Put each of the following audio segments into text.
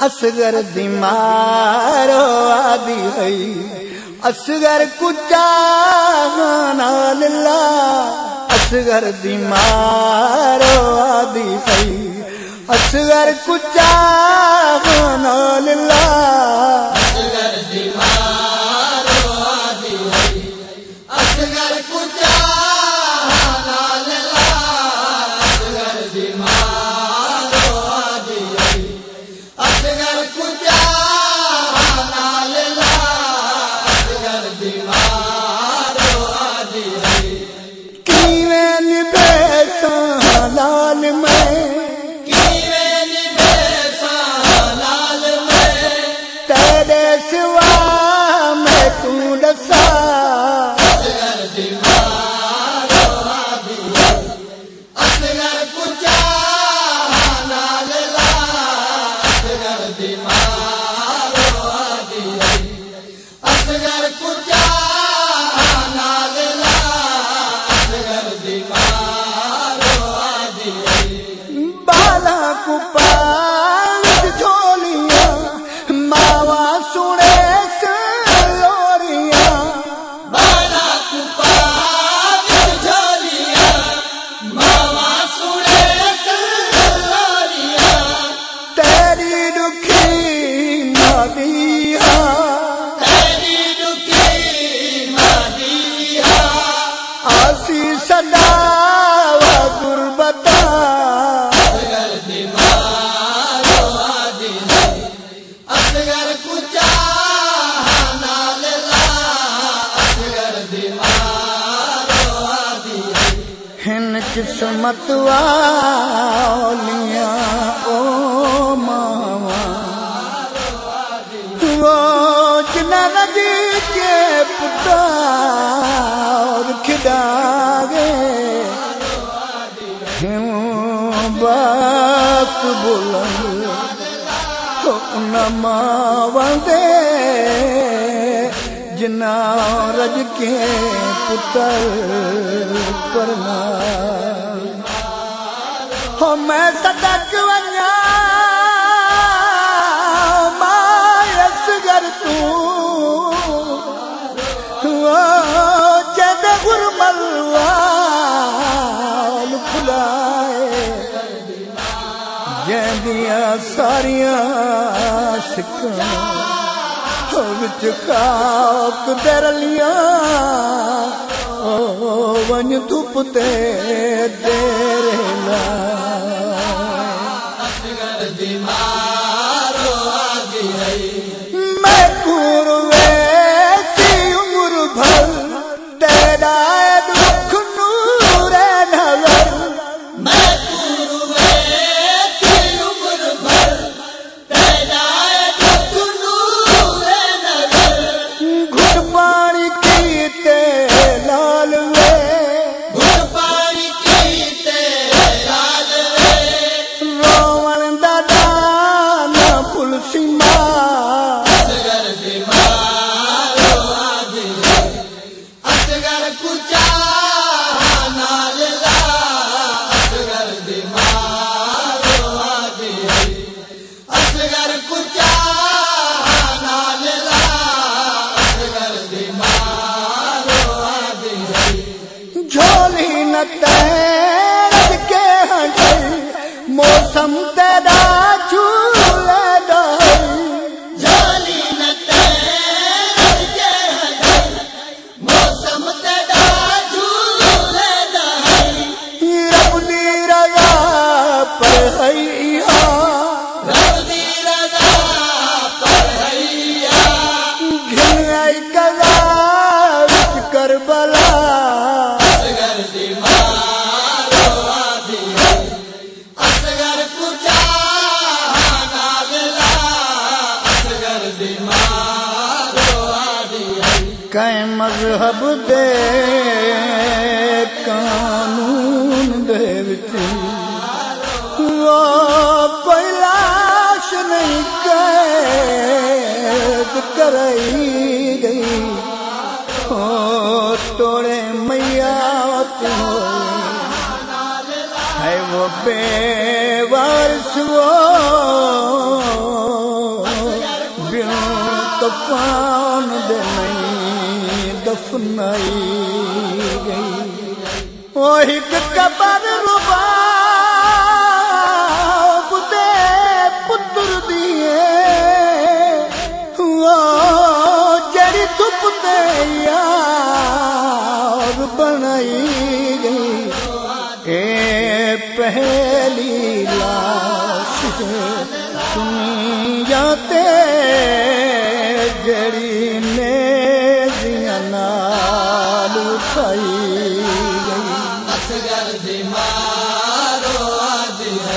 اصغر دیمارو آدی ہے۔ اصغر کچا نال اللہ اصغر دیمارو آدی ہے۔ اصغر کچا نال اللہ لال میں تیرے سوا میں تو دسا بالا ہن قسمت والیاں، او ماوا وہ جنا ندی کے پتار کھدا گے ہوں بات بلند نما وندے جنا رج کے پتر پرنا۔ ہو میں صدق ونیا مایس گر تو۔ ہاں، جد غرمل کھلائے۔ ساریاں سکھاں وچ خاک درلیاں ون دھوپ تے دیر پوچھا مذہب دے قانون دے وچ وہ کوئی نہیں قید کرائی گئی ہو توڑے میاں تو ہے وہ بے وارث وہ کفان دے نہیں دفنائی گئی وہ ایک قبر ربا دے پتر دیے وہ جڑی دے یار بنائی گئی اے پہلی لاش جاتے جڑی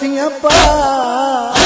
سیاں پا